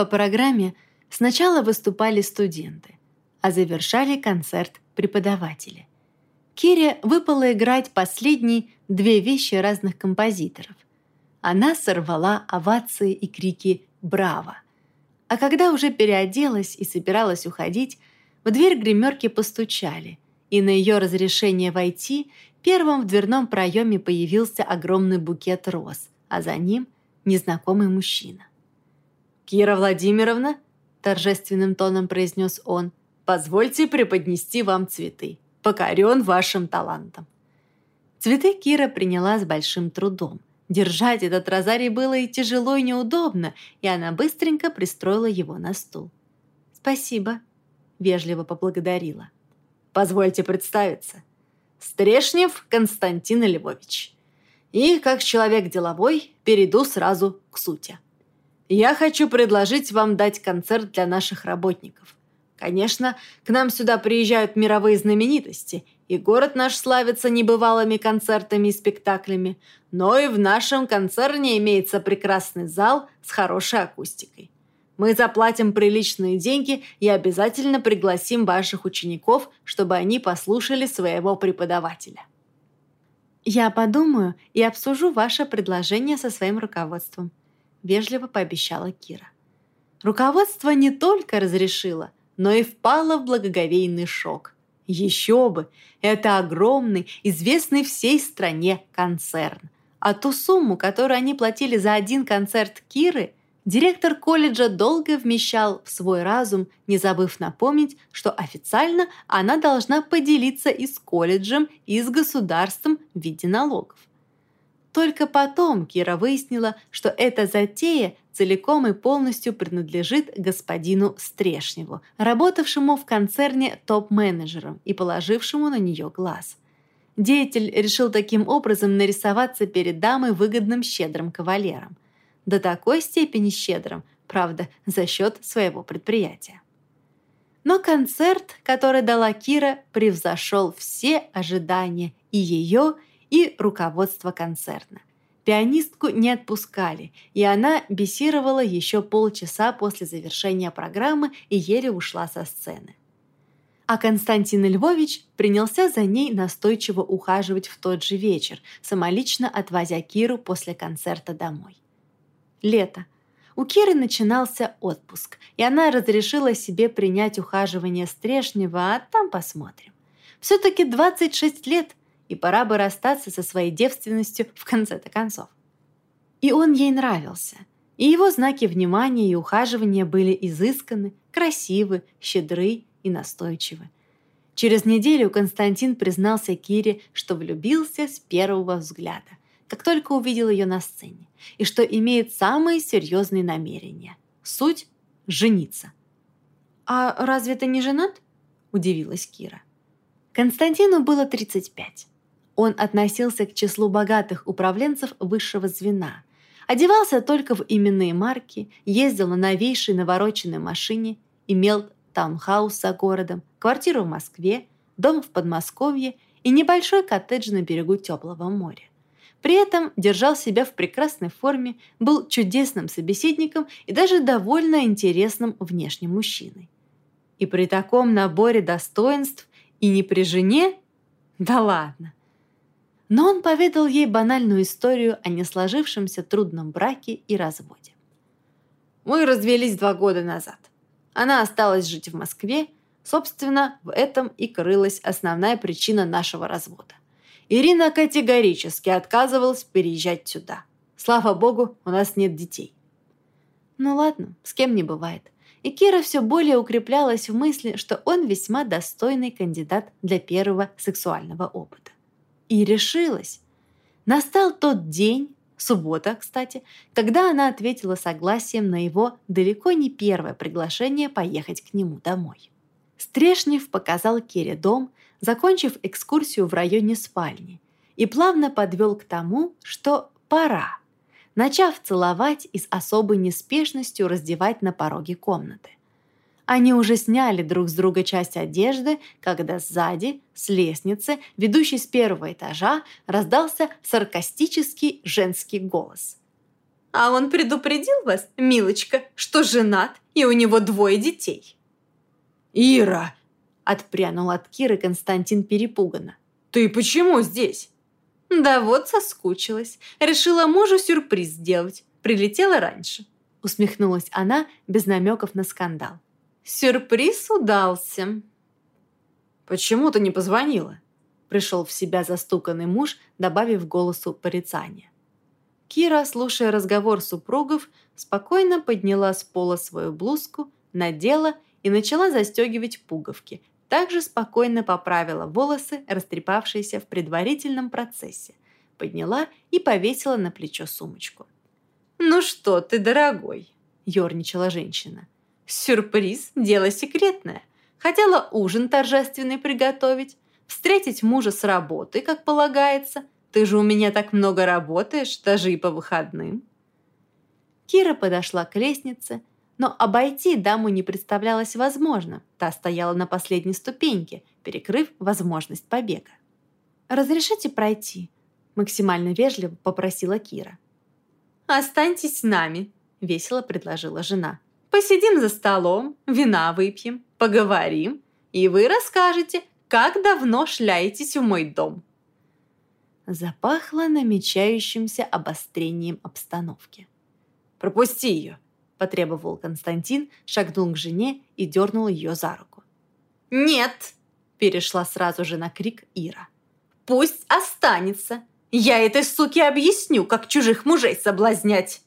По программе сначала выступали студенты, а завершали концерт преподаватели. Кире выпало играть последние две вещи разных композиторов. Она сорвала овации и крики «Браво!». А когда уже переоделась и собиралась уходить, в дверь гримерки постучали, и на ее разрешение войти первым в дверном проеме появился огромный букет роз, а за ним незнакомый мужчина. «Кира Владимировна», – торжественным тоном произнес он, – «позвольте преподнести вам цветы. Покорен вашим талантом». Цветы Кира приняла с большим трудом. Держать этот розарий было и тяжело, и неудобно, и она быстренько пристроила его на стул. «Спасибо», – вежливо поблагодарила. «Позвольте представиться. Стрешнев Константин Львович. И, как человек деловой, перейду сразу к сути. Я хочу предложить вам дать концерт для наших работников. Конечно, к нам сюда приезжают мировые знаменитости, и город наш славится небывалыми концертами и спектаклями, но и в нашем концерне имеется прекрасный зал с хорошей акустикой. Мы заплатим приличные деньги и обязательно пригласим ваших учеников, чтобы они послушали своего преподавателя. «Я подумаю и обсужу ваше предложение со своим руководством», – вежливо пообещала Кира. Руководство не только разрешило, но и впало в благоговейный шок. Еще бы! Это огромный, известный всей стране концерн. А ту сумму, которую они платили за один концерт Киры – Директор колледжа долго вмещал в свой разум, не забыв напомнить, что официально она должна поделиться и с колледжем, и с государством в виде налогов. Только потом Кира выяснила, что эта затея целиком и полностью принадлежит господину Стрешневу, работавшему в концерне топ-менеджером и положившему на нее глаз. Деятель решил таким образом нарисоваться перед дамой выгодным щедрым кавалером – до такой степени щедрым, правда, за счет своего предприятия. Но концерт, который дала Кира, превзошел все ожидания и ее, и руководство концерна. Пианистку не отпускали, и она бесировала еще полчаса после завершения программы и еле ушла со сцены. А Константин Львович принялся за ней настойчиво ухаживать в тот же вечер, самолично отвозя Киру после концерта домой. Лето. У Киры начинался отпуск, и она разрешила себе принять ухаживание Стрешнева, а там посмотрим. Все-таки 26 лет, и пора бы расстаться со своей девственностью в конце-то концов. И он ей нравился. И его знаки внимания и ухаживания были изысканы, красивы, щедры и настойчивы. Через неделю Константин признался Кире, что влюбился с первого взгляда как только увидел ее на сцене, и что имеет самые серьезные намерения. Суть – жениться. «А разве ты не женат?» – удивилась Кира. Константину было 35. Он относился к числу богатых управленцев высшего звена, одевался только в именные марки, ездил на новейшей навороченной машине, имел таунхаус за городом, квартиру в Москве, дом в Подмосковье и небольшой коттедж на берегу теплого моря. При этом держал себя в прекрасной форме, был чудесным собеседником и даже довольно интересным внешним мужчиной. И при таком наборе достоинств и не при жене? Да ладно. Но он поведал ей банальную историю о несложившемся трудном браке и разводе. Мы развелись два года назад. Она осталась жить в Москве, собственно, в этом и крылась основная причина нашего развода. Ирина категорически отказывалась переезжать сюда. Слава богу, у нас нет детей. Ну ладно, с кем не бывает. И Кира все более укреплялась в мысли, что он весьма достойный кандидат для первого сексуального опыта. И решилась. Настал тот день, суббота, кстати, когда она ответила согласием на его далеко не первое приглашение поехать к нему домой. Стрешнев показал Кире дом, закончив экскурсию в районе спальни, и плавно подвел к тому, что пора, начав целовать и с особой неспешностью раздевать на пороге комнаты. Они уже сняли друг с друга часть одежды, когда сзади, с лестницы, ведущей с первого этажа, раздался саркастический женский голос. А он предупредил вас, милочка, что женат и у него двое детей». «Ира!» – отпрянул от Киры Константин перепуганно. «Ты почему здесь?» «Да вот соскучилась. Решила мужу сюрприз сделать. Прилетела раньше». Усмехнулась она без намеков на скандал. «Сюрприз удался». «Почему ты не позвонила?» Пришел в себя застуканный муж, добавив голосу порицания. Кира, слушая разговор супругов, спокойно подняла с пола свою блузку, надела и начала застегивать пуговки. Также спокойно поправила волосы, растрепавшиеся в предварительном процессе. Подняла и повесила на плечо сумочку. «Ну что ты, дорогой?» – ерничала женщина. «Сюрприз – дело секретное. Хотела ужин торжественный приготовить, встретить мужа с работы, как полагается – ты же у меня так много работаешь, даже и по выходным». Кира подошла к лестнице, но обойти даму не представлялось возможным. Та стояла на последней ступеньке, перекрыв возможность побега. «Разрешите пройти?» – максимально вежливо попросила Кира. «Останьтесь с нами», – весело предложила жена. «Посидим за столом, вина выпьем, поговорим, и вы расскажете, как давно шляетесь в мой дом» запахло намечающимся обострением обстановки. «Пропусти ее!» – потребовал Константин, шагнул к жене и дернул ее за руку. «Нет!» – перешла сразу же на крик Ира. «Пусть останется! Я этой суке объясню, как чужих мужей соблазнять!»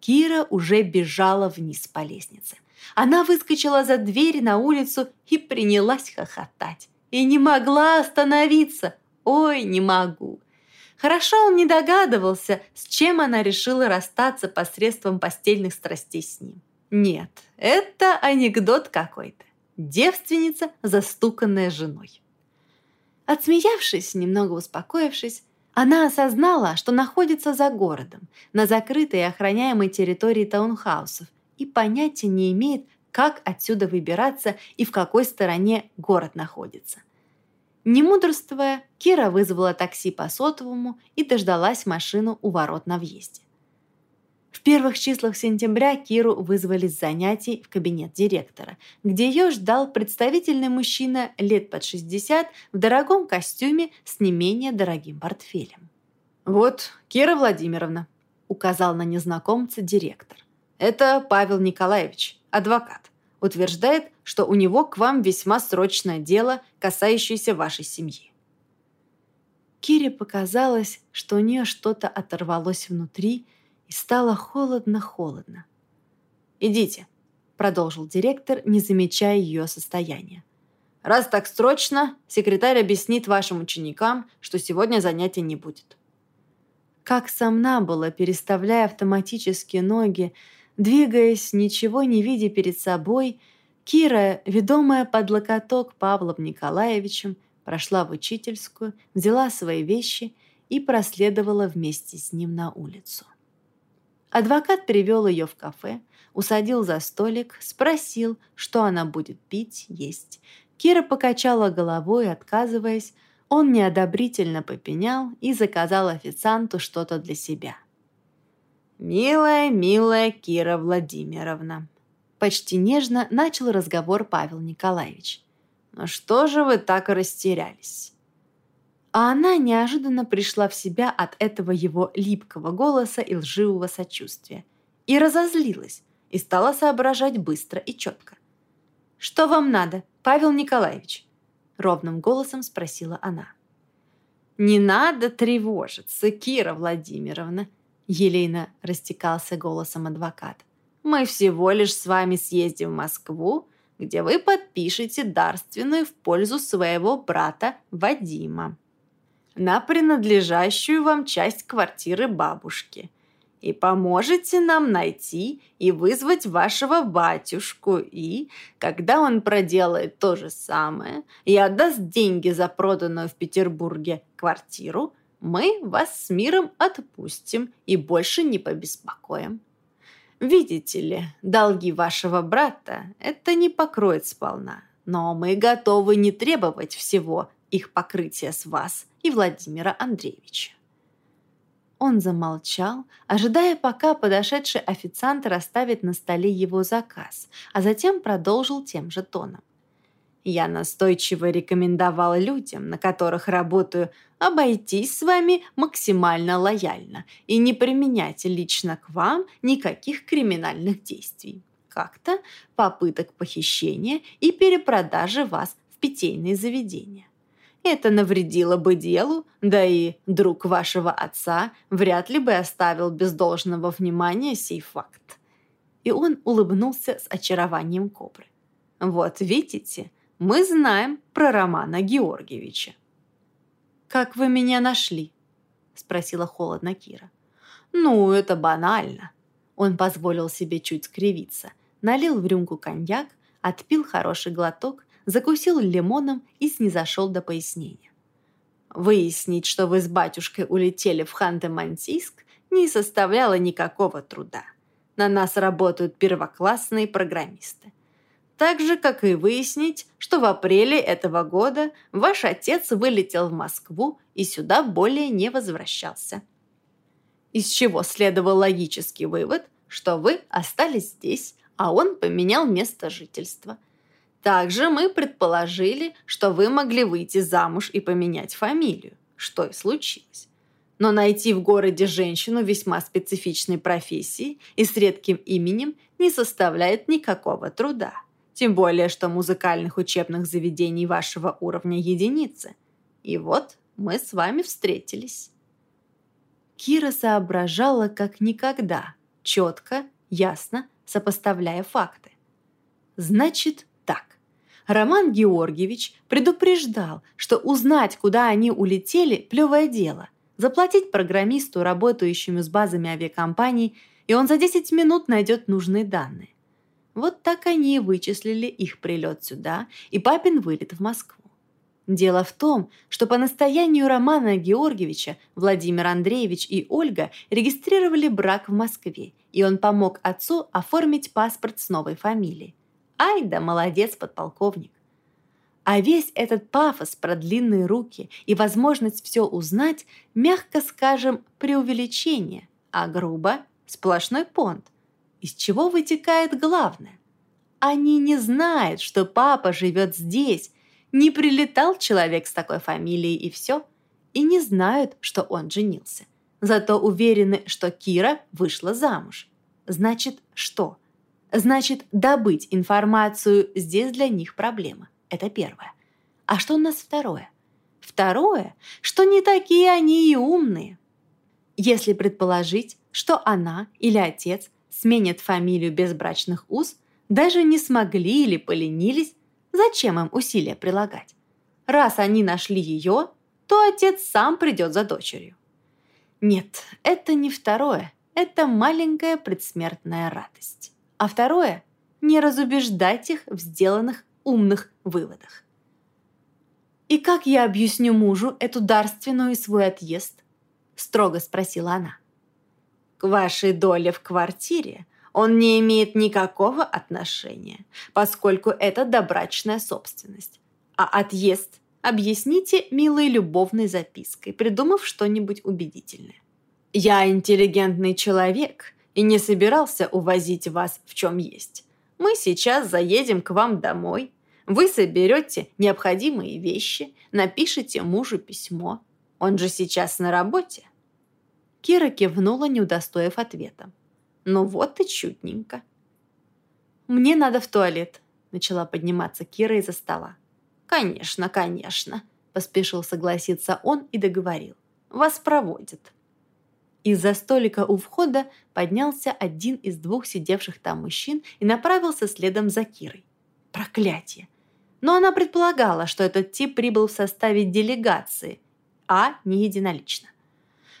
Кира уже бежала вниз по лестнице. Она выскочила за дверь на улицу и принялась хохотать. И не могла остановиться – Ой, не могу. Хорошо он не догадывался, с чем она решила расстаться посредством постельных страстей с ним. Нет, это анекдот какой-то. Девственница, застуканная женой. Отсмеявшись, немного успокоившись, она осознала, что находится за городом, на закрытой и охраняемой территории таунхаусов, и понятия не имеет, как отсюда выбираться и в какой стороне город находится. Не мудрствуя, Кира вызвала такси по сотовому и дождалась машину у ворот на въезде. В первых числах сентября Киру вызвали с занятий в кабинет директора, где ее ждал представительный мужчина лет под 60 в дорогом костюме с не менее дорогим портфелем. «Вот, Кира Владимировна», — указал на незнакомца директор. «Это Павел Николаевич, адвокат утверждает, что у него к вам весьма срочное дело, касающееся вашей семьи. Кире показалось, что у нее что-то оторвалось внутри и стало холодно-холодно. «Идите», — продолжил директор, не замечая ее состояния. «Раз так срочно, секретарь объяснит вашим ученикам, что сегодня занятия не будет». Как сомна была, переставляя автоматически ноги, Двигаясь, ничего не видя перед собой, Кира, ведомая под локоток Павлом Николаевичем, прошла в учительскую, взяла свои вещи и проследовала вместе с ним на улицу. Адвокат привел ее в кафе, усадил за столик, спросил, что она будет пить, есть. Кира покачала головой, отказываясь. Он неодобрительно попенял и заказал официанту что-то для себя – «Милая, милая Кира Владимировна», — почти нежно начал разговор Павел Николаевич. «Ну что же вы так растерялись?» А она неожиданно пришла в себя от этого его липкого голоса и лживого сочувствия. И разозлилась, и стала соображать быстро и четко. «Что вам надо, Павел Николаевич?» Ровным голосом спросила она. «Не надо тревожиться, Кира Владимировна», Елейно растекался голосом адвокат. «Мы всего лишь с вами съездим в Москву, где вы подпишете дарственную в пользу своего брата Вадима на принадлежащую вам часть квартиры бабушки. И поможете нам найти и вызвать вашего батюшку, и, когда он проделает то же самое и отдаст деньги за проданную в Петербурге квартиру, мы вас с миром отпустим и больше не побеспокоим. Видите ли, долги вашего брата это не покроет сполна, но мы готовы не требовать всего их покрытия с вас и Владимира Андреевича. Он замолчал, ожидая, пока подошедший официант расставит на столе его заказ, а затем продолжил тем же тоном. Я настойчиво рекомендовал людям, на которых работаю, обойтись с вами максимально лояльно и не применять лично к вам никаких криминальных действий. Как-то попыток похищения и перепродажи вас в питейные заведения. Это навредило бы делу, да и друг вашего отца вряд ли бы оставил без должного внимания сей факт. И он улыбнулся с очарованием кобры. Вот видите, мы знаем про Романа Георгиевича. «Как вы меня нашли?» – спросила холодно Кира. «Ну, это банально». Он позволил себе чуть скривиться, налил в рюмку коньяк, отпил хороший глоток, закусил лимоном и снизошел до пояснения. Выяснить, что вы с батюшкой улетели в Ханты-Мансийск, не составляло никакого труда. На нас работают первоклассные программисты. Так же, как и выяснить, что в апреле этого года ваш отец вылетел в Москву и сюда более не возвращался. Из чего следовал логический вывод, что вы остались здесь, а он поменял место жительства. Также мы предположили, что вы могли выйти замуж и поменять фамилию, что и случилось. Но найти в городе женщину весьма специфичной профессии и с редким именем не составляет никакого труда. Тем более, что музыкальных учебных заведений вашего уровня единицы. И вот мы с вами встретились. Кира соображала как никогда, четко, ясно, сопоставляя факты. Значит. Роман Георгиевич предупреждал, что узнать, куда они улетели, плевое дело. Заплатить программисту, работающему с базами авиакомпаний, и он за 10 минут найдет нужные данные. Вот так они и вычислили их прилет сюда и папин вылет в Москву. Дело в том, что по настоянию Романа Георгиевича Владимир Андреевич и Ольга регистрировали брак в Москве, и он помог отцу оформить паспорт с новой фамилией. Ай да молодец, подполковник. А весь этот пафос про длинные руки и возможность все узнать, мягко скажем, преувеличение, а грубо – сплошной понт – из чего вытекает главное? Они не знают, что папа живет здесь, не прилетал человек с такой фамилией и все, и не знают, что он женился. Зато уверены, что Кира вышла замуж. Значит, что? Значит, добыть информацию здесь для них проблема. Это первое. А что у нас второе? Второе, что не такие они и умные. Если предположить, что она или отец сменят фамилию безбрачных уз, даже не смогли или поленились, зачем им усилия прилагать? Раз они нашли ее, то отец сам придет за дочерью. Нет, это не второе, это маленькая предсмертная радость. А второе – не разубеждать их в сделанных умных выводах. «И как я объясню мужу эту дарственную и свой отъезд?» – строго спросила она. К вашей доле в квартире он не имеет никакого отношения, поскольку это добрачная собственность. А отъезд объясните милой любовной запиской, придумав что-нибудь убедительное. Я интеллигентный человек и не собирался увозить вас в чем есть. Мы сейчас заедем к вам домой. Вы соберете необходимые вещи, напишите мужу письмо. Он же сейчас на работе. Кира кивнула, не удостоив ответа. «Ну вот и чудненько». «Мне надо в туалет», — начала подниматься Кира из-за стола. «Конечно, конечно», — поспешил согласиться он и договорил. «Вас проводят». Из-за столика у входа поднялся один из двух сидевших там мужчин и направился следом за Кирой. Проклятие! Но она предполагала, что этот тип прибыл в составе делегации, а не единолично.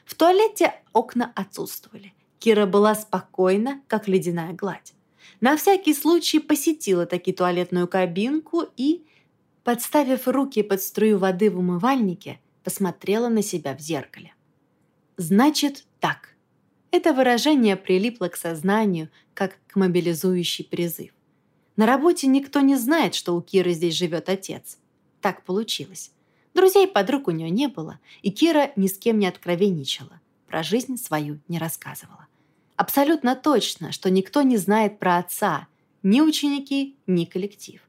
В туалете окна отсутствовали. Кира была спокойна, как ледяная гладь. На всякий случай посетила таки туалетную кабинку и, подставив руки под струю воды в умывальнике, посмотрела на себя в зеркале. «Значит, так». Это выражение прилипло к сознанию, как к мобилизующий призыв. На работе никто не знает, что у Киры здесь живет отец. Так получилось. Друзей подруг у нее не было, и Кира ни с кем не откровенничала. про жизнь свою не рассказывала. Абсолютно точно, что никто не знает про отца, ни ученики, ни коллектив.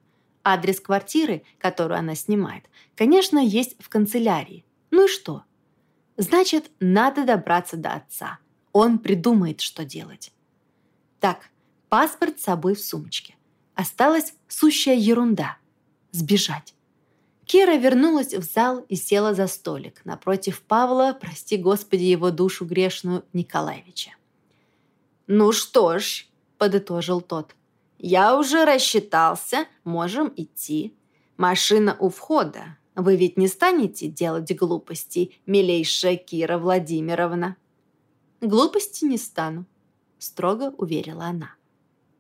Адрес квартиры, которую она снимает, конечно, есть в канцелярии. Ну и что? Значит, надо добраться до отца. Он придумает, что делать. Так, паспорт с собой в сумочке. Осталась сущая ерунда – сбежать. Кира вернулась в зал и села за столик напротив Павла, прости господи его душу грешную, Николаевича. «Ну что ж», – подытожил тот, – «я уже рассчитался, можем идти. Машина у входа. Вы ведь не станете делать глупостей, милейшая Кира Владимировна?» «Глупости не стану», – строго уверила она.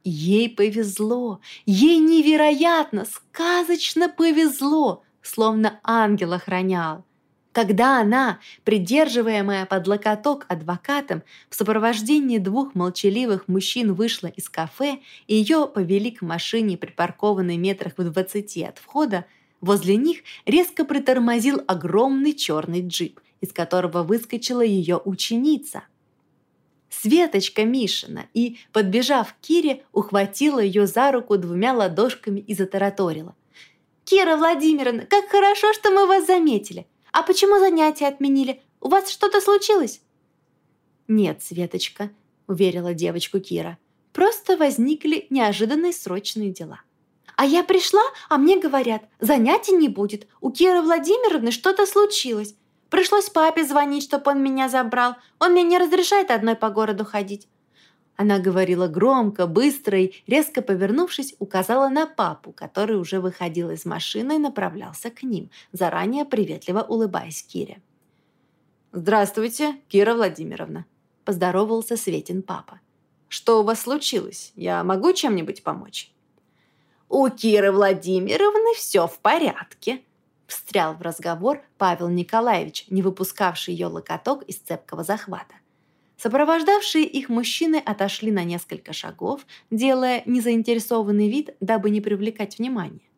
Ей повезло, ей невероятно, сказочно повезло, словно ангел охранял. Когда она, придерживаемая под локоток адвокатом, в сопровождении двух молчаливых мужчин вышла из кафе и ее повели к машине, припаркованной метрах в двадцати от входа, возле них резко притормозил огромный черный джип, из которого выскочила ее ученица. Светочка Мишина и, подбежав к Кире, ухватила ее за руку двумя ладошками и затараторила. «Кира Владимировна, как хорошо, что мы вас заметили! А почему занятия отменили? У вас что-то случилось?» «Нет, Светочка», — уверила девочку Кира. «Просто возникли неожиданные срочные дела». «А я пришла, а мне говорят, занятий не будет. У Киры Владимировны что-то случилось. Пришлось папе звонить, чтобы он меня забрал. Он мне не разрешает одной по городу ходить». Она говорила громко, быстро и, резко повернувшись, указала на папу, который уже выходил из машины и направлялся к ним, заранее приветливо улыбаясь Кире. «Здравствуйте, Кира Владимировна», – поздоровался Светин папа. «Что у вас случилось? Я могу чем-нибудь помочь?» «У Киры Владимировны все в порядке», – встрял в разговор Павел Николаевич, не выпускавший ее локоток из цепкого захвата. Сопровождавшие их мужчины отошли на несколько шагов, делая незаинтересованный вид, дабы не привлекать внимания.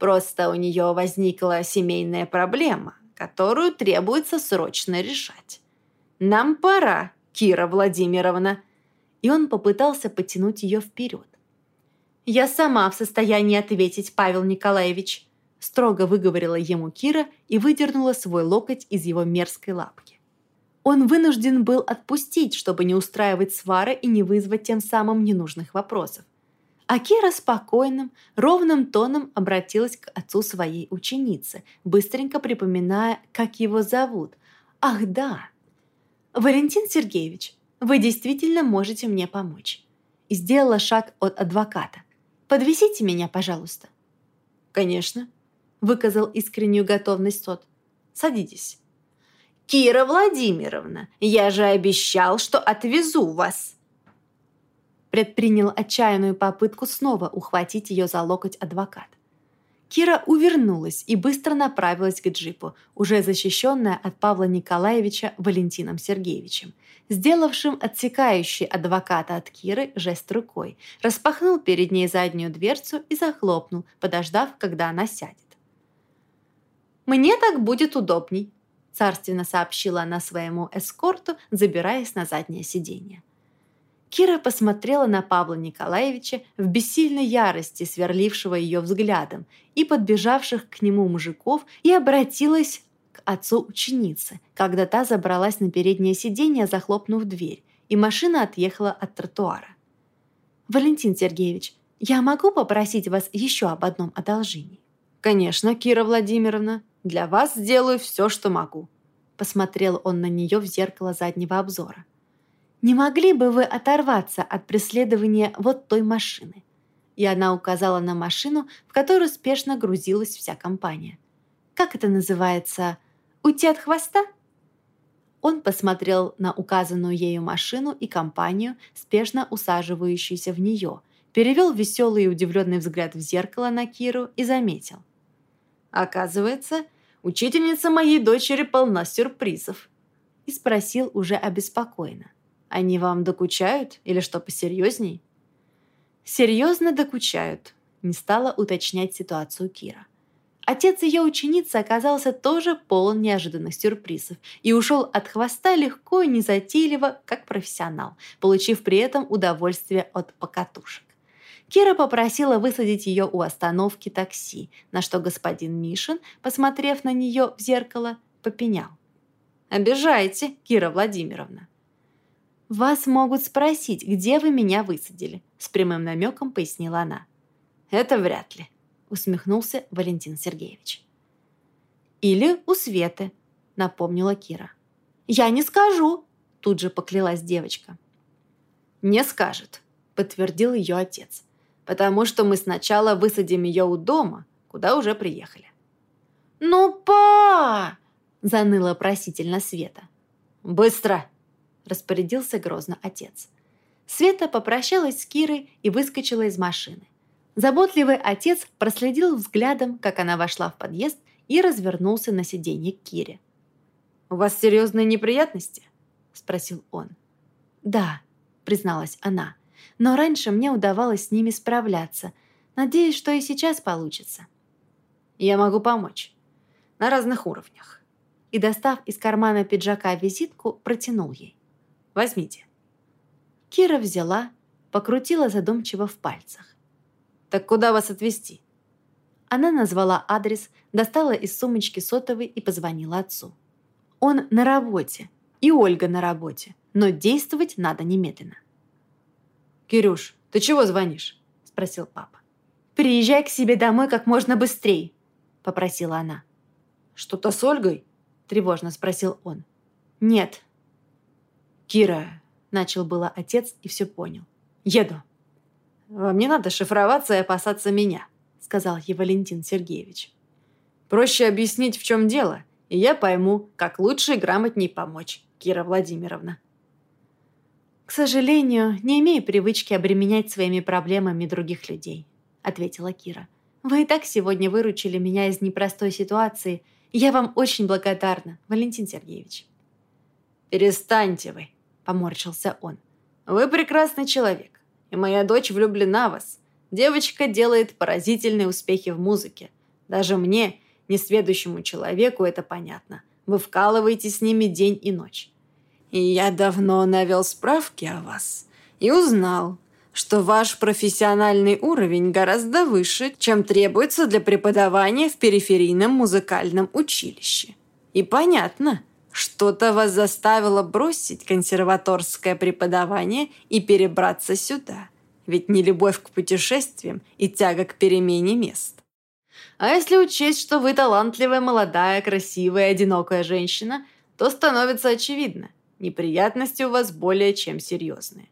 Просто у нее возникла семейная проблема, которую требуется срочно решать. «Нам пора, Кира Владимировна!» И он попытался потянуть ее вперед. «Я сама в состоянии ответить, Павел Николаевич», строго выговорила ему Кира и выдернула свой локоть из его мерзкой лапки он вынужден был отпустить, чтобы не устраивать свары и не вызвать тем самым ненужных вопросов. А Кира спокойным, ровным тоном обратилась к отцу своей ученицы, быстренько припоминая, как его зовут. «Ах, да! Валентин Сергеевич, вы действительно можете мне помочь». Сделала шаг от адвоката. «Подвесите меня, пожалуйста». «Конечно», — выказал искреннюю готовность тот. «Садитесь». «Кира Владимировна, я же обещал, что отвезу вас!» Предпринял отчаянную попытку снова ухватить ее за локоть адвокат. Кира увернулась и быстро направилась к джипу, уже защищенная от Павла Николаевича Валентином Сергеевичем, сделавшим отсекающий адвоката от Киры жест рукой, распахнул перед ней заднюю дверцу и захлопнул, подождав, когда она сядет. «Мне так будет удобней», царственно сообщила она своему эскорту, забираясь на заднее сиденье. Кира посмотрела на Павла Николаевича в бессильной ярости, сверлившего ее взглядом, и подбежавших к нему мужиков, и обратилась к отцу ученицы, когда та забралась на переднее сиденье, захлопнув дверь, и машина отъехала от тротуара. «Валентин Сергеевич, я могу попросить вас еще об одном одолжении?» «Конечно, Кира Владимировна», для вас сделаю все, что могу». Посмотрел он на нее в зеркало заднего обзора. «Не могли бы вы оторваться от преследования вот той машины?» И она указала на машину, в которую спешно грузилась вся компания. «Как это называется? Уйти от хвоста?» Он посмотрел на указанную ею машину и компанию, спешно усаживающуюся в нее, перевел веселый и удивленный взгляд в зеркало на Киру и заметил – Оказывается, учительница моей дочери полна сюрпризов. И спросил уже обеспокоенно. Они вам докучают или что посерьезней? Серьезно докучают, не стала уточнять ситуацию Кира. Отец ее ученицы оказался тоже полон неожиданных сюрпризов и ушел от хвоста легко и незатейливо, как профессионал, получив при этом удовольствие от покатушек. Кира попросила высадить ее у остановки такси, на что господин Мишин, посмотрев на нее в зеркало, попенял. «Обижаете, Кира Владимировна». «Вас могут спросить, где вы меня высадили», с прямым намеком пояснила она. «Это вряд ли», усмехнулся Валентин Сергеевич. «Или у Светы», — напомнила Кира. «Я не скажу», — тут же поклялась девочка. «Не скажет», — подтвердил ее отец, «потому что мы сначала высадим ее у дома, куда уже приехали». «Ну, па!» — заныла просительно Света. «Быстро!» — распорядился грозно отец. Света попрощалась с Кирой и выскочила из машины. Заботливый отец проследил взглядом, как она вошла в подъезд и развернулся на сиденье к Кире. «У вас серьезные неприятности?» – спросил он. «Да», – призналась она, – «но раньше мне удавалось с ними справляться. Надеюсь, что и сейчас получится». «Я могу помочь. На разных уровнях». И, достав из кармана пиджака визитку, протянул ей. «Возьмите». Кира взяла, покрутила задумчиво в пальцах. «Так куда вас отвезти?» Она назвала адрес, достала из сумочки сотовый и позвонила отцу. Он на работе, и Ольга на работе, но действовать надо немедленно. «Кирюш, ты чего звонишь?» – спросил папа. «Приезжай к себе домой как можно быстрее», – попросила она. «Что-то с Ольгой?» – тревожно спросил он. «Нет». «Кира», – начал было отец и все понял. «Еду». «Вам не надо шифроваться и опасаться меня», — сказал ей Валентин Сергеевич. «Проще объяснить, в чем дело, и я пойму, как лучше и грамотней помочь, Кира Владимировна». «К сожалению, не имею привычки обременять своими проблемами других людей», — ответила Кира. «Вы и так сегодня выручили меня из непростой ситуации. Я вам очень благодарна, Валентин Сергеевич». «Перестаньте вы», — поморщился он. «Вы прекрасный человек и моя дочь влюблена в вас. Девочка делает поразительные успехи в музыке. Даже мне, несведущему человеку, это понятно. Вы вкалываете с ними день и ночь. И я давно навел справки о вас и узнал, что ваш профессиональный уровень гораздо выше, чем требуется для преподавания в периферийном музыкальном училище. И понятно, что-то вас заставило бросить консерваторское преподавание и перебраться сюда. Ведь не любовь к путешествиям и тяга к перемене мест. А если учесть, что вы талантливая, молодая, красивая, одинокая женщина, то становится очевидно, неприятности у вас более чем серьезные.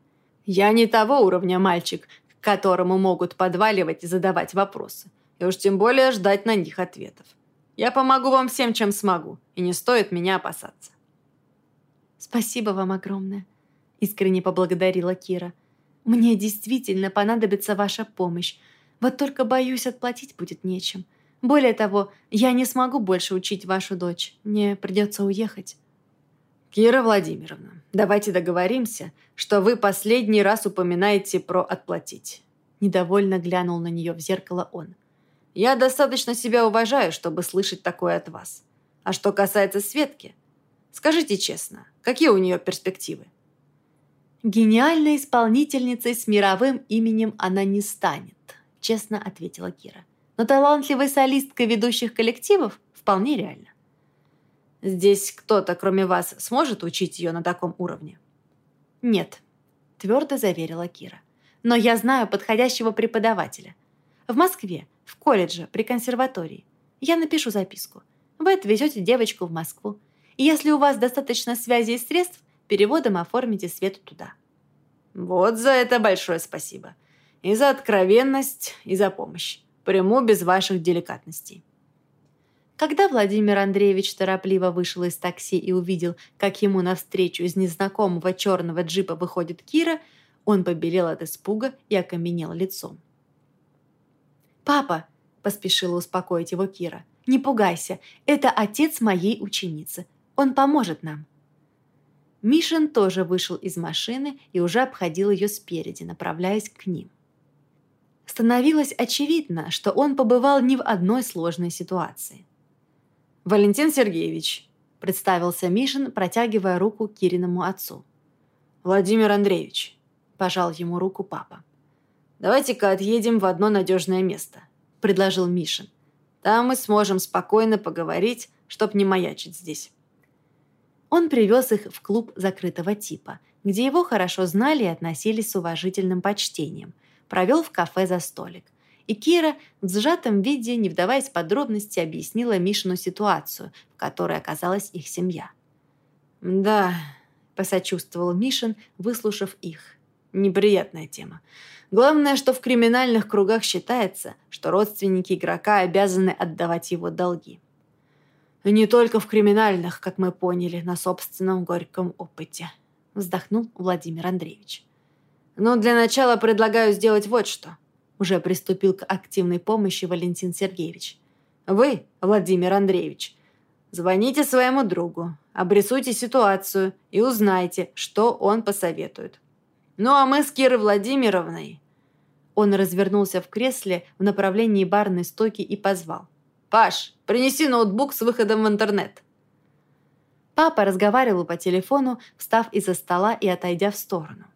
Я не того уровня мальчик, к которому могут подваливать и задавать вопросы, и уж тем более ждать на них ответов. Я помогу вам всем, чем смогу, и не стоит меня опасаться». «Спасибо вам огромное», — искренне поблагодарила Кира. «Мне действительно понадобится ваша помощь. Вот только, боюсь, отплатить будет нечем. Более того, я не смогу больше учить вашу дочь. Мне придется уехать». «Кира Владимировна, давайте договоримся, что вы последний раз упоминаете про «отплатить». Недовольно глянул на нее в зеркало он. Я достаточно себя уважаю, чтобы слышать такое от вас. А что касается Светки, скажите честно, какие у нее перспективы? «Гениальной исполнительницей с мировым именем она не станет», – честно ответила Кира. «Но талантливой солисткой ведущих коллективов вполне реально». «Здесь кто-то, кроме вас, сможет учить ее на таком уровне?» «Нет», – твердо заверила Кира. «Но я знаю подходящего преподавателя. В Москве в колледже, при консерватории. Я напишу записку. Вы отвезете девочку в Москву. И если у вас достаточно связей и средств, переводом оформите Свету туда». «Вот за это большое спасибо. И за откровенность, и за помощь. Приму без ваших деликатностей». Когда Владимир Андреевич торопливо вышел из такси и увидел, как ему навстречу из незнакомого черного джипа выходит Кира, он побелел от испуга и окаменел лицом. «Папа!» – поспешила успокоить его Кира. «Не пугайся, это отец моей ученицы. Он поможет нам». Мишин тоже вышел из машины и уже обходил ее спереди, направляясь к ним. становилось очевидно, что он побывал не в одной сложной ситуации. «Валентин Сергеевич», – представился Мишин, протягивая руку Кириному отцу. «Владимир Андреевич», – пожал ему руку папа. «Давайте-ка отъедем в одно надежное место», – предложил Мишин. «Там мы сможем спокойно поговорить, чтоб не маячить здесь». Он привез их в клуб закрытого типа, где его хорошо знали и относились с уважительным почтением, провел в кафе за столик. И Кира в сжатом виде, не вдаваясь в подробности, объяснила Мишину ситуацию, в которой оказалась их семья. «Да», – посочувствовал Мишин, выслушав их. «Неприятная тема. Главное, что в криминальных кругах считается, что родственники игрока обязаны отдавать его долги. Не только в криминальных, как мы поняли на собственном горьком опыте», – вздохнул Владимир Андреевич. «Но для начала предлагаю сделать вот что», – уже приступил к активной помощи Валентин Сергеевич. «Вы, Владимир Андреевич, звоните своему другу, обрисуйте ситуацию и узнайте, что он посоветует. Ну а мы с Кирой Владимировной...» Он развернулся в кресле в направлении барной стойки и позвал. «Паш, принеси ноутбук с выходом в интернет». Папа разговаривал по телефону, встав из-за стола и отойдя в сторону.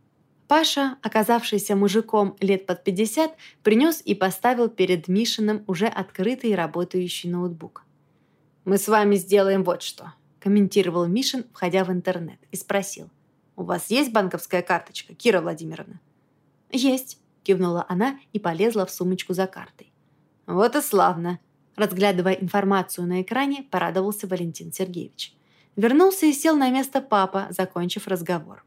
Паша, оказавшийся мужиком лет под 50, принес и поставил перед Мишиным уже открытый и работающий ноутбук. «Мы с вами сделаем вот что», – комментировал Мишин, входя в интернет, и спросил. «У вас есть банковская карточка, Кира Владимировна?» «Есть», – кивнула она и полезла в сумочку за картой. «Вот и славно», Разглядывая информацию на экране, порадовался Валентин Сергеевич. Вернулся и сел на место папа, закончив разговор.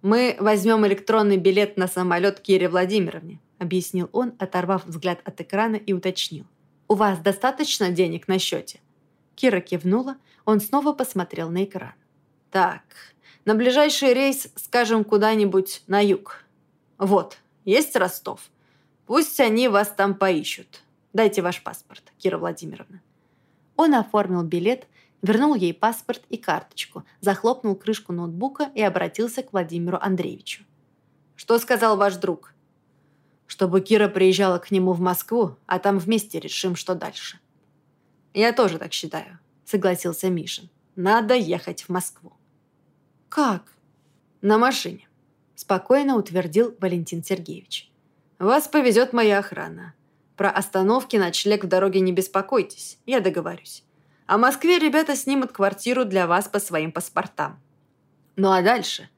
«Мы возьмем электронный билет на самолет Кире Владимировне», объяснил он, оторвав взгляд от экрана и уточнил. «У вас достаточно денег на счете?» Кира кивнула, он снова посмотрел на экран. «Так, на ближайший рейс, скажем, куда-нибудь на юг. Вот, есть Ростов. Пусть они вас там поищут. Дайте ваш паспорт, Кира Владимировна». Он оформил билет, вернул ей паспорт и карточку, захлопнул крышку ноутбука и обратился к Владимиру Андреевичу. «Что сказал ваш друг?» «Чтобы Кира приезжала к нему в Москву, а там вместе решим, что дальше». «Я тоже так считаю», — согласился Мишин. «Надо ехать в Москву». «Как?» «На машине», — спокойно утвердил Валентин Сергеевич. «Вас повезет моя охрана. Про остановки, ночлег в дороге не беспокойтесь, я договорюсь. А в Москве ребята снимут квартиру для вас по своим паспортам. Ну а дальше,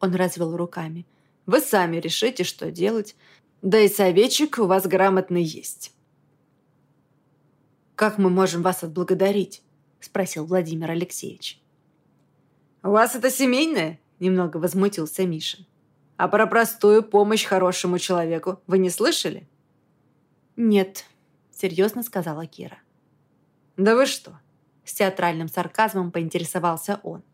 он развел руками, вы сами решите, что делать, да и советчик у вас грамотный есть. «Как мы можем вас отблагодарить?» – спросил Владимир Алексеевич. «У вас это семейное?» – немного возмутился Миша. «А про простую помощь хорошему человеку вы не слышали?» «Нет», — серьезно сказала Кира. «Да вы что?» — с театральным сарказмом поинтересовался он.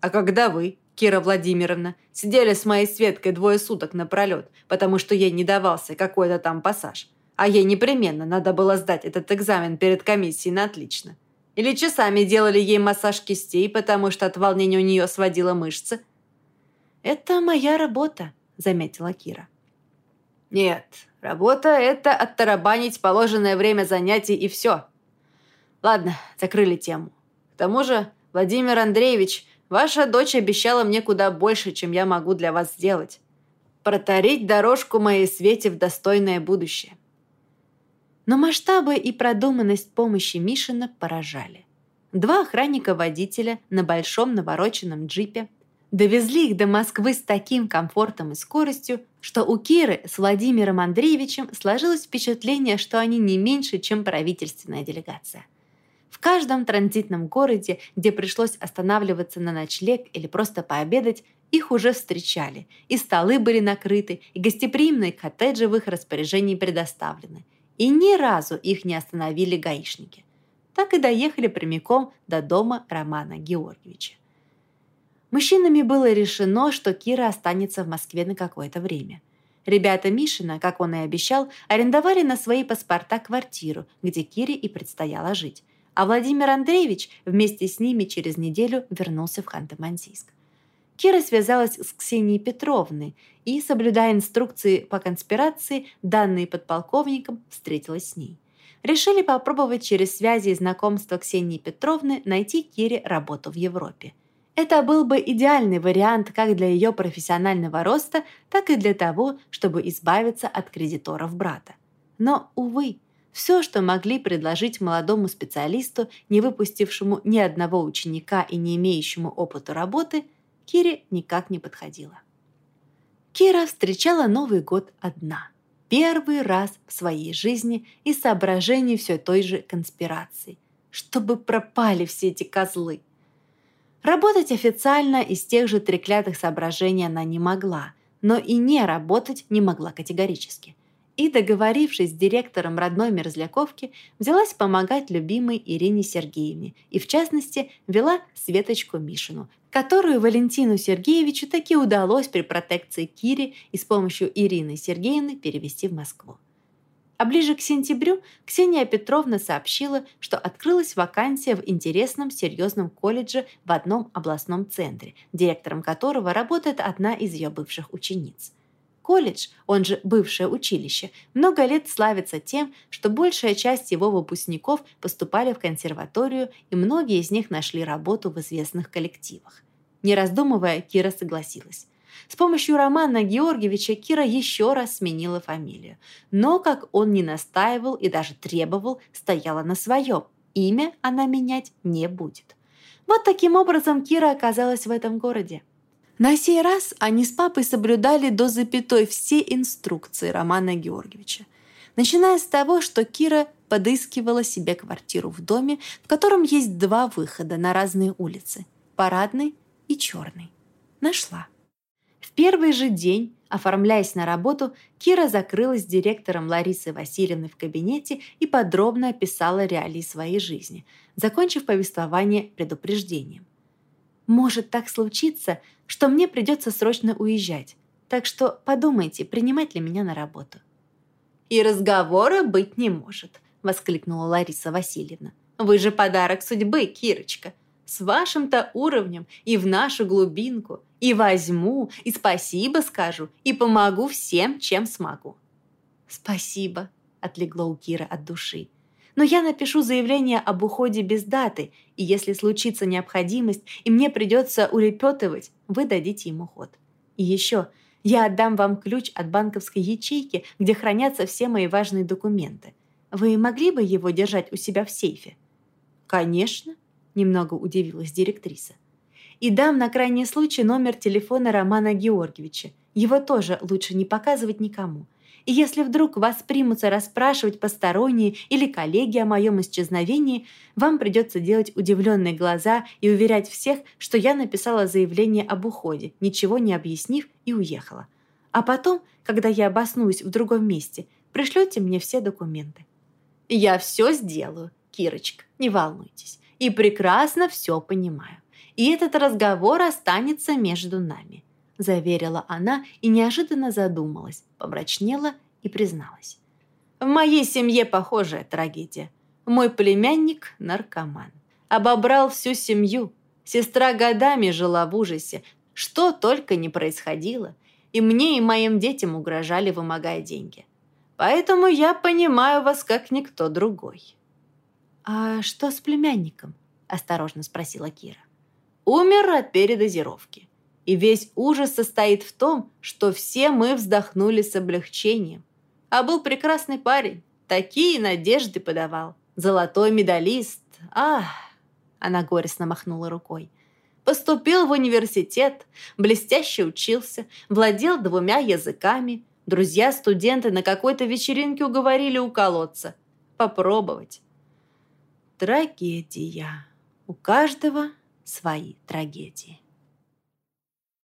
«А когда вы, Кира Владимировна, сидели с моей Светкой двое суток напролет, потому что ей не давался какой-то там пассаж, а ей непременно надо было сдать этот экзамен перед комиссией на отлично. Или часами делали ей массаж кистей, потому что от волнения у нее сводила мышцы?» «Это моя работа», — заметила Кира. «Нет, Работа – это оттарабанить положенное время занятий и все. Ладно, закрыли тему. К тому же, Владимир Андреевич, ваша дочь обещала мне куда больше, чем я могу для вас сделать. Протарить дорожку моей Свете в достойное будущее. Но масштабы и продуманность помощи Мишина поражали. Два охранника-водителя на большом навороченном джипе довезли их до Москвы с таким комфортом и скоростью, что у Киры с Владимиром Андреевичем сложилось впечатление, что они не меньше, чем правительственная делегация. В каждом транзитном городе, где пришлось останавливаться на ночлег или просто пообедать, их уже встречали, и столы были накрыты, и гостеприимные коттеджи в их распоряжении предоставлены. И ни разу их не остановили гаишники. Так и доехали прямиком до дома Романа Георгиевича. Мужчинами было решено, что Кира останется в Москве на какое-то время. Ребята Мишина, как он и обещал, арендовали на свои паспорта квартиру, где Кире и предстояло жить. А Владимир Андреевич вместе с ними через неделю вернулся в Ханты-Мансийск. Кира связалась с Ксенией Петровной и, соблюдая инструкции по конспирации, данные подполковником, встретилась с ней. Решили попробовать через связи и знакомства Ксении Петровны найти Кире работу в Европе. Это был бы идеальный вариант как для ее профессионального роста, так и для того, чтобы избавиться от кредиторов брата. Но, увы, все, что могли предложить молодому специалисту, не выпустившему ни одного ученика и не имеющему опыта работы, Кире никак не подходило. Кира встречала Новый год одна. Первый раз в своей жизни из соображений все той же конспирации. Чтобы пропали все эти козлы. Работать официально из тех же треклятых соображений она не могла, но и не работать не могла категорически – и, договорившись с директором родной мерзляковки, взялась помогать любимой Ирине Сергеевне и, в частности, вела Светочку Мишину, которую Валентину Сергеевичу таки удалось при протекции Кири и с помощью Ирины Сергеевны перевести в Москву. А ближе к сентябрю Ксения Петровна сообщила, что открылась вакансия в интересном серьезном колледже в одном областном центре, директором которого работает одна из ее бывших учениц – Колледж, он же бывшее училище, много лет славится тем, что большая часть его выпускников поступали в консерваторию, и многие из них нашли работу в известных коллективах. Не раздумывая, Кира согласилась. С помощью Романа Георгиевича Кира еще раз сменила фамилию. Но, как он не настаивал и даже требовал, стояла на своем. Имя она менять не будет. Вот таким образом Кира оказалась в этом городе. На сей раз они с папой соблюдали до запятой все инструкции Романа Георгиевича. Начиная с того, что Кира подыскивала себе квартиру в доме, в котором есть два выхода на разные улицы – парадный и черный. Нашла. В первый же день, оформляясь на работу, Кира закрылась с директором Ларисой Васильевной в кабинете и подробно описала реалии своей жизни, закончив повествование предупреждением. Может так случиться, что мне придется срочно уезжать. Так что подумайте, принимать ли меня на работу». «И разговора быть не может», — воскликнула Лариса Васильевна. «Вы же подарок судьбы, Кирочка. С вашим-то уровнем и в нашу глубинку. И возьму, и спасибо скажу, и помогу всем, чем смогу». «Спасибо», — отлегло у Киры от души но я напишу заявление об уходе без даты, и если случится необходимость, и мне придется улепетывать, вы дадите ему ход. И еще, я отдам вам ключ от банковской ячейки, где хранятся все мои важные документы. Вы могли бы его держать у себя в сейфе? Конечно, немного удивилась директриса. И дам на крайний случай номер телефона Романа Георгиевича. Его тоже лучше не показывать никому. И если вдруг вас примутся расспрашивать посторонние или коллеги о моем исчезновении, вам придется делать удивленные глаза и уверять всех, что я написала заявление об уходе, ничего не объяснив, и уехала. А потом, когда я обоснуюсь в другом месте, пришлете мне все документы. Я все сделаю, Кирочка, не волнуйтесь. И прекрасно все понимаю. И этот разговор останется между нами. – заверила она и неожиданно задумалась, помрачнела и призналась. «В моей семье похожая трагедия. Мой племянник – наркоман. Обобрал всю семью. Сестра годами жила в ужасе. Что только не происходило. И мне, и моим детям угрожали, вымогая деньги. Поэтому я понимаю вас как никто другой». «А что с племянником?» – осторожно спросила Кира. «Умер от передозировки. И весь ужас состоит в том, что все мы вздохнули с облегчением. А был прекрасный парень, такие надежды подавал. Золотой медалист. Ах! Она горестно махнула рукой. Поступил в университет, блестяще учился, владел двумя языками. Друзья-студенты на какой-то вечеринке уговорили уколоться. Попробовать. Трагедия. У каждого свои трагедии.